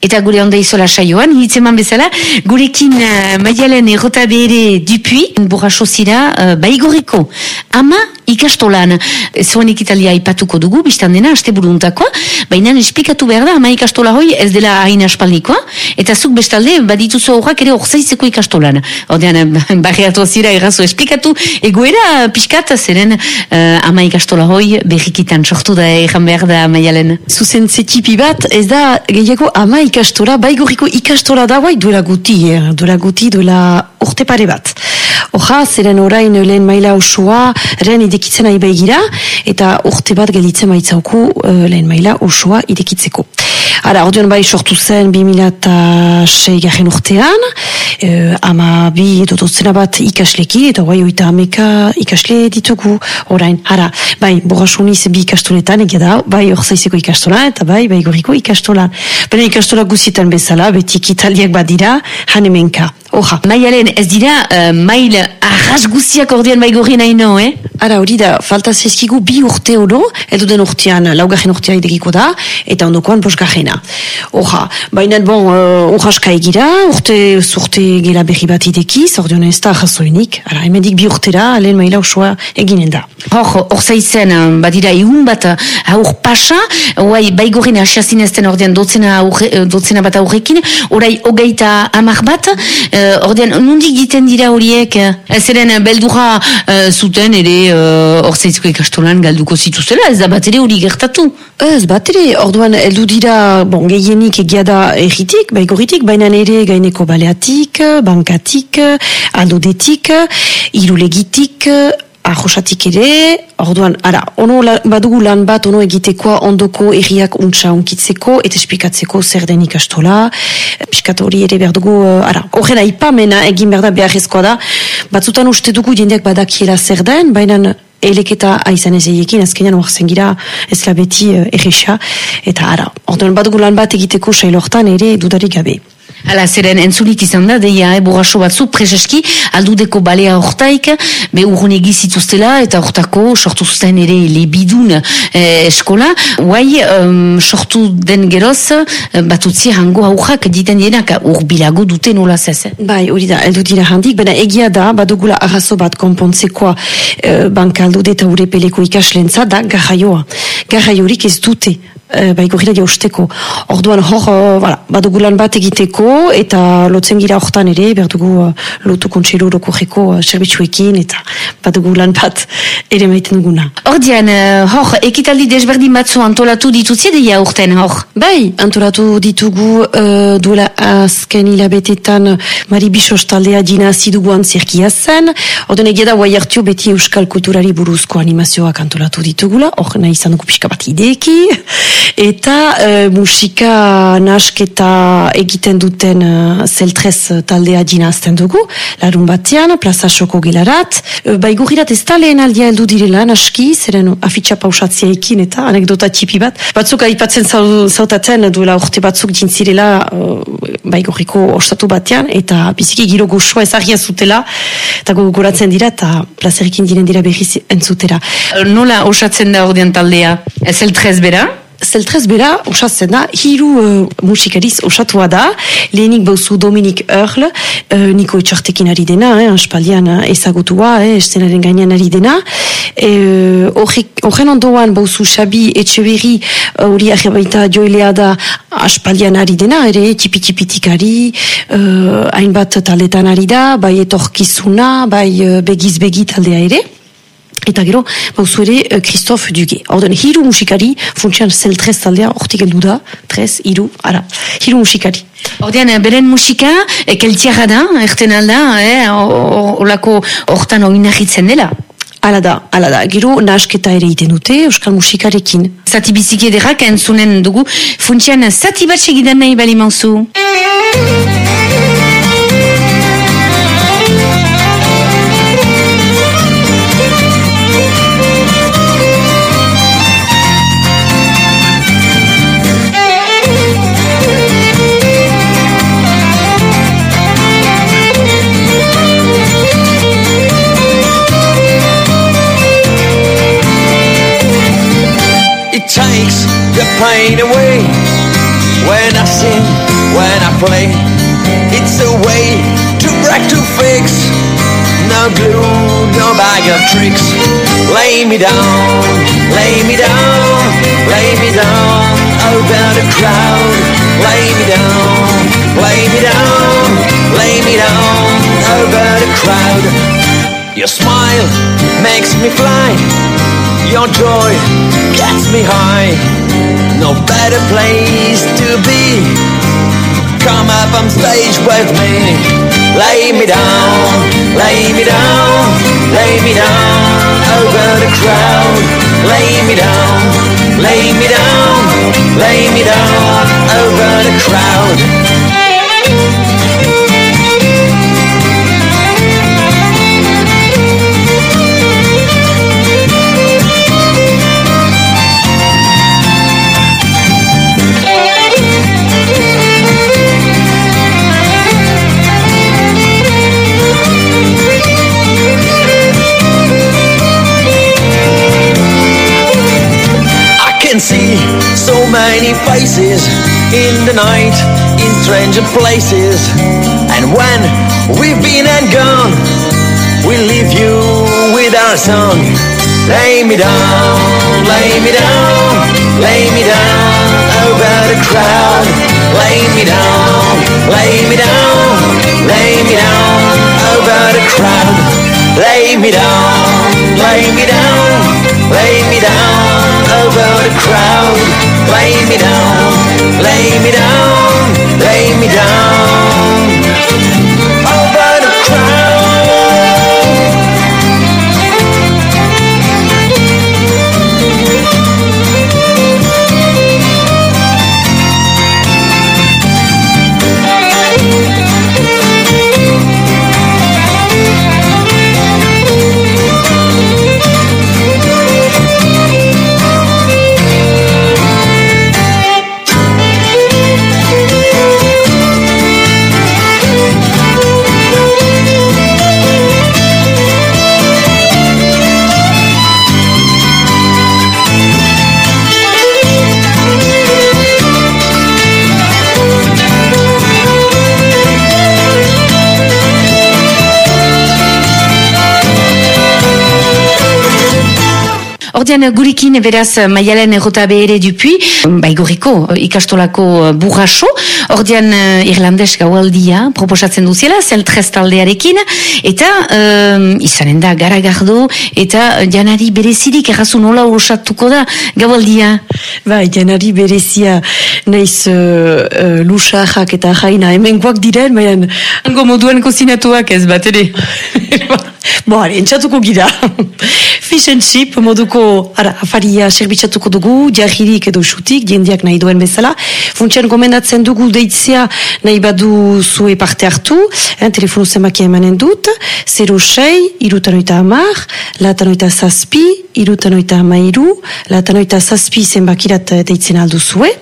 Eta gure onda izola saioan, hitzeman bezala, gurekin uh, maialen errota bere dupui, burraso zira, uh, baigoriko. Ama ikastolan, zuen ikitalia ipatuko dugu, biztan dena, aste buruntakoa, baina esplikatu behar da, ama ikastola hoi ez dela hain aspaldikoa, eta zuk bestalde, badituzu horrak ere orzaizeko ikastolan. Ordean, barriatu zira errazo esplikatu, egoera pixkat, zeren uh, ama ikastola hoi berrikitan sortu da egan behar da maialen. Zuzen zetipi bat, ez da gehiago ama ikastora, baigoriko ikastora da bai duela guti, eh? duela guti, duela urte pare bat. Oja, zeren orain lehen maila osoa, ren idekitzen nahi begira, eta urte bat gelditzen maitzauku uh, lehen maila osoa idekitzeko. Ara, ordean bai sortu zen 2006 garen urtean, uh, ama bi dotozena bat ikasleki, eta guai oita ameka ikasle ditugu orain. Ara, bai, borrasuniz bi ikastoletan, egia da, bai orzaizeko ikastola, eta bai, bai goriko ikastola. Baina ikastola guzietan bezala, betik italiak badira, hanemenka. Oja. Maialen, ez dira, uh, mail arras guziak ordean baigorri nahi no, eh? Ara, hori da, falta zezkigu bi urte oro, edo den urtean, laugarren urtea idegiko da, eta ondokoan bosgarrena. Oja, baina, bon, uh, urraska egira, urte, zurte gela berri bat idekiz, ordean ez da jasoinik, ara, emendik bi urtera, lehen maila osoa eginen da. Hor, hor zaizen, badira, egun bat, aur pasa, oai, baigorri asiazinezten ordean dotzena, aurre, dotzena bat aurrekin, orai, hogeita amak bat, uh, ordean, nundik giten dira horiek, uh, zeren beldura uh, zuten ere uh, orzaizko ikastolan galduko zituzela, ez da bat ere hori gertatu? Ez, bat ere, orduan, eldu dira, bon, gehienik egia da erritik, baigoritik, baina ere gaineko baleatik, bankatik, aldodetik, irulegitik, ahosatik ere, orduan, ara, ono la, badugu lan bat, ono egitekoa ondoko erriak untsa onkitzeko, eta esplikatzeko zer den ikastola, piskat hori ere behar dugu, uh, ara, horren aipamena egin behar da beharrezkoa da, batzutan uste dugu jendeak badakiela zer den, baina eleketa aizan ez egin, azkenean oaxen gira ez beti uh, erresa, eta ara, orduan badugu lan bat egiteko sailortan ere dudarik gabe. Hala, zeren entzulik izan da, deia, eh, burraso batzu, prezeski, aldudeko balea hortaik, be urrun egizituztela, eta hortako sortu zuten ere lebidun eh, eskola, guai, um, sortu den geroz, batutzi hango aurrak diten dienak urbilago dute nola zez. Eh? Bai, hori da, eldu dira handik, baina egia da, badugula arrazo bat konpontzekoa eh, banka aldude eta urepeleko ikaslentza da garraioa. Garraiorik ez dute, e, bai gorila jausteko. Orduan hor, uh, badugu bat egiteko eta lotzen gira hortan ere, berdugu uh, lotu kontsero rokorreko uh, serbitzuekin eta badugu lan bat ere maiten duguna. Ordian, uh, hor, ekitaldi desberdin batzu antolatu ditutzi deia urten, hor? Bai, antolatu ditugu uh, duela azken hilabetetan Mari Bisos taldea dina zidugu antzerkia zen. Orduan egia da guai beti euskal kulturari buruzko animazioak antolatu ditugula, hor nahi izan dugu pixka bat ideki eta uh, musika nasketa egiten duten uh, zeltrez taldea dinazten dugu, larun batean, plaza soko gilarat. Uh, Baigurirat ez da aldia heldu direla naski, zeren afitxa pausatzea ekin eta anekdota tipi bat. Batzuk aipatzen zautatzen duela urte batzuk dintzirela uh, baiguriko ostatu batean, eta biziki giro goxoa ezagia zutela, eta gogoratzen dira, eta plazerikin diren dira behiz entzutera. Nola osatzen da ordean taldea? Zeltrez bera? Zeltrez bera, osatzen da, hiru uh, musikariz osatua da, lehenik bauzu Dominik Erl, uh, niko etxartekin ari dena, eh, aspaldian uh, ezagutua, eh, estenaren gainean ari dena, horren uh, ondoan bauzu Xabi Etxeberri, hori uh, ahibaita joilea da aspaldian ari dena, ere, tipi-tipitik ari, uh, hainbat taletan ari da, bai etorkizuna, bai uh, begiz-begi taldea ere, Eta gero, bauzu ere, uh, Christophe Duge. Orden, hiru musikari, funtsian zel trez taldea, ortik eldu da, trez, hiru, ara, hiru musikari. Ordean, beren musika, ekeltiara da, erten alda, eh, olako hortan oinahitzen dela. Ala da, ala da, gero nasketa ere iten dute, euskal musikarekin. Zati biziki ederrak entzunen dugu, funtsian zati bat segidan nahi bali manzu. Play. It's a way to break to fix. No glue, no bag of tricks. Lay me down, lay me down, lay me down over the crowd. Lay me down, lay me down, lay me down over the crowd. Your smile makes me fly. Your joy gets me high. No better place to be. Come up on stage with me. Lay me down, lay me down, lay me down over the crowd. Lay me down, lay me down, lay me down over the crowd. Many faces in the night in stranger places. And when we've been and gone, we leave you with our song. Lay me down, lay me down, lay me down over the crowd. Lay me down, lay me down, lay me down over the crowd. Lay me down, lay me down, lay me down over the crowd. Lay me down, lay me down, lay me down over the crowd. Ordean gurekin beraz maialen errota behere dupui, baigoriko ikastolako burraso, ordean eh, irlandes gaualdia proposatzen duziela, zeltrez taldearekin, eta um, izanen da garagardo, eta janari berezirik errazu nola osatuko da gaualdia. Bai, janari berezia naiz uh, uh, lusajak eta jaina hemenkoak diren, baina Hango moduen kozinatuak ez bat ere. Bo, are, entxatuko gira. Fish and chip moduko, ara, afaria serbitzatuko dugu, jahirik edo xutik, jendiak nahi duen bezala. Funtsian gomendatzen dugu deitzea nahi badu zue parte hartu, eh, telefonu zemakia emanen dut, 06, irutanoita amar, latanoita zazpi, irutanoita amairu, latanoita zazpi zenbakirat eh, deitzen aldu zue.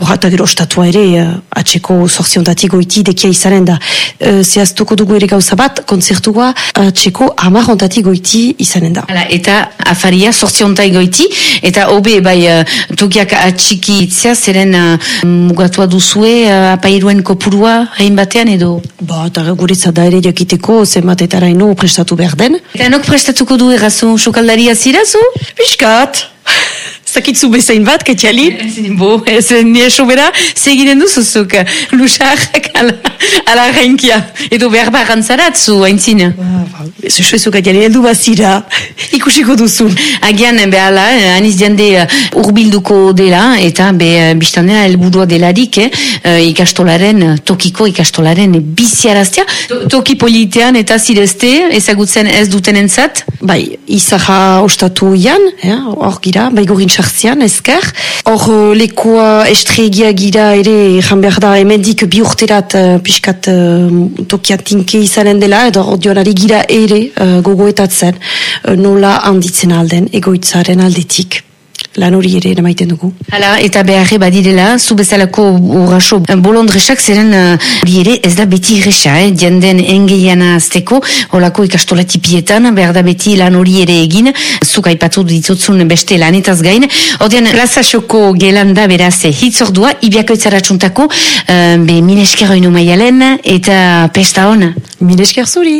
Horra, eta gero ostatua ere, eh, atxeko zorziontatik goiti dekia izanen da. Eh, zehaztuko dugu ere gauza bat, konzertua atxeko amar ontatik goiti izanen da. Hala, eta afaria sortziontai goiti, eta hobe bai eh, tokiak atxiki itzea, zeren uh, mugatua duzue uh, apairuen kopurua hain batean edo. Ba, eta guretzat da ere jakiteko zenbatetaraino prestatu behar den. Eta nok prestatuko du errazu, sokaldaria zirazu? Piskat! Zakitzu bezain bat, ketiali? Bo, ez nire sobera, seginen duzuzuk, lusarrak ala, ala reinkia. Edo behar barrantzaratzu, haintzina. Ez esuezu ketiali, heldu bazira, ikusiko duzu. Agian, behala, eh, aniz uh, urbilduko dela, eta be, biztandena helburua delarik, eh, ikastolaren, tokiko ikastolaren biziaraztea. To- Toki politean eta zirezte, ezagutzen ez duten entzat. Bai, izaha ostatu ian, eh, hor gira, bai gorin sartzean, ezker. Hor eh, lekoa estregia gira ere, jan behar da, hemendik bi urterat uh, pixkat uh, tokian tinke izanen dela, edo ordionari gira ere uh, gogoetatzen uh, nola handitzen alden egoitzaren aldetik. Lan hori ere eramaiten dugu. Hala, eta beharre badirela, zu bezalako urraso bolondresak zeren uh, hori ere ez da beti irresa, eh? jenden engeiana azteko, holako ikastola tipietan, behar da beti lan hori ere egin, zuk aipatu ditutzun beste lanetaz gain. Odean, plazasoko gelanda beraz hitzordua, ibiakoitzara txuntako, uh, be minesker oinu maialen, eta pesta hona. Minesker zuri!